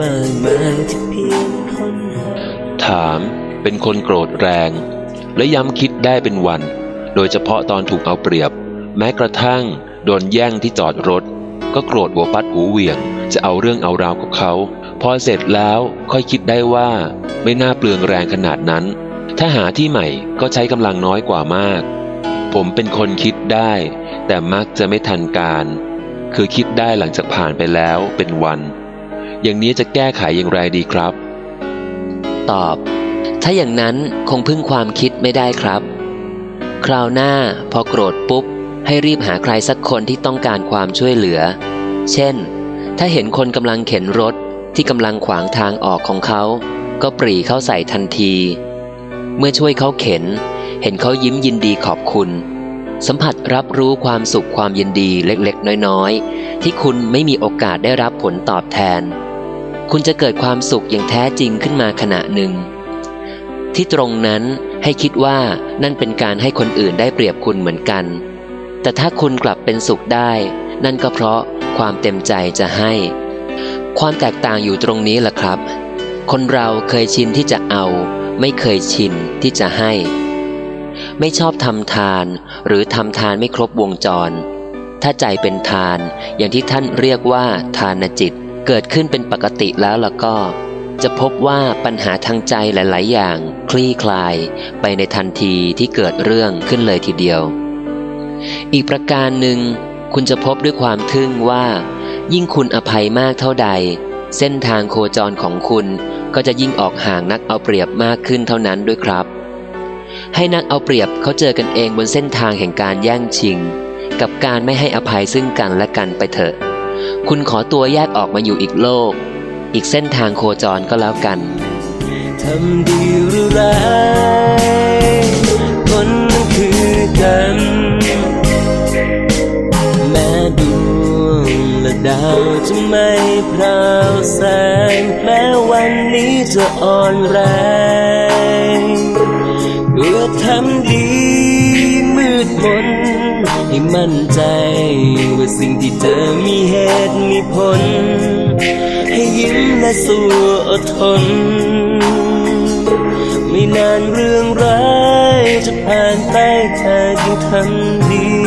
มากมายที่เพียงคนถามเป็นคนโกรธแรง และย้ำคิดได้เป็นวัน โดยเฉพาะตอนถูกเอาเปรียบ แม้กระทั่งโดนแย่งที่จอดรถ ก็โกรธหัวปัดหูเหวี่ยง จะเอาเรื่องเอาราวกับเขา พอเสร็จแล้วค่อยคิดได้ว่าไม่น่าเปลืองแรงขนาดนั้น ถ้าหาที่ใหม่ก็ใช้กำลังน้อยกว่ามาก ผมเป็นคนคิดได้ แต่มักจะไม่ทันการ คือคิดได้หลังจากผ่านไปแล้วเป็นวัน อย่างนี้จะแก้ไขอย่างไรดีครับ ตอบ ถ้าอย่างนั้นคงพึ่งความคิดไม่ได้ครับ คราวหน้าพอโกรธปุ๊บ ให้รีบหาใครสักคนที่ต้องการความช่วยเหลือ เช่น ถ้าเห็นคนกำลังเข็นรถที่กำลังขวางทางออกของเขา ก็ปรีเข้าใส่ทันที เมื่อช่วยเขาเข็น เห็นเขายิ้มยินดีขอบคุณสัมผัสรับรู้ความสุขความยินดีเล็กๆ น้อยๆ ที่คุณไม่มีโอกาสได้รับผลตอบแทน คุณจะเกิดความสุขอย่างแท้จริงขึ้นมาขณะหนึ่ง ที่ตรงนั้นให้คิดว่านั่นเป็นการให้คนอื่นได้เปรียบคุณเหมือนกัน แต่ถ้าคุณกลับเป็นสุขได้ นั่นก็เพราะความเต็มใจจะให้ ความแตกต่างอยู่ตรงนี้แหละครับ คนเราเคยชินที่จะเอา ไม่เคยชินที่จะให้ ไม่ชอบทำทาน หรือทำทานไม่ครบวงจร ถ้าใจเป็นทานอย่างที่ท่านเรียกว่าทานจิต เกิดขึ้นเป็นปกติแล้วล่ะก็ จะพบว่าปัญหาทางใจหลาย ๆ อย่าง คลี่คลาย ไปในทันทีที่เกิดเรื่องขึ้นเลยทีเดียว อีกประการหนึ่ง คุณจะพบด้วยความทึ่งว่า ยิ่งคุณอภัยมากเท่าใด เส้นทางโคจรของคุณก็จะยิ่งออกห่างนักเอาเปรียบมากขึ้นเท่านั้นด้วยครับ ให้นักเอาเปรียบเขาเจอกันเองบนเส้นทางแห่งการแย่งชิง กับการไม่ให้อภัยซึ่งกันและกันไปเถอะ คุณขอตัวแยกออกมาอยู่อีกโลก อีกเส้นทางโคจรก็แล้วกันทำดีหรือร้ายคนมันคือกันแม้ดวงและดาวจะไม่พราวแสงแม้วันนี้จะอ่อนแรงเพื่อทำดีมืดมน ให้มั่นใจ ว่าสิ่งที่เจอมีเหตุมีผล ให้ยิ้มและสู้อดทน ไม่นานเรื่องร้ายจะผ่านไปเธอยังทำดี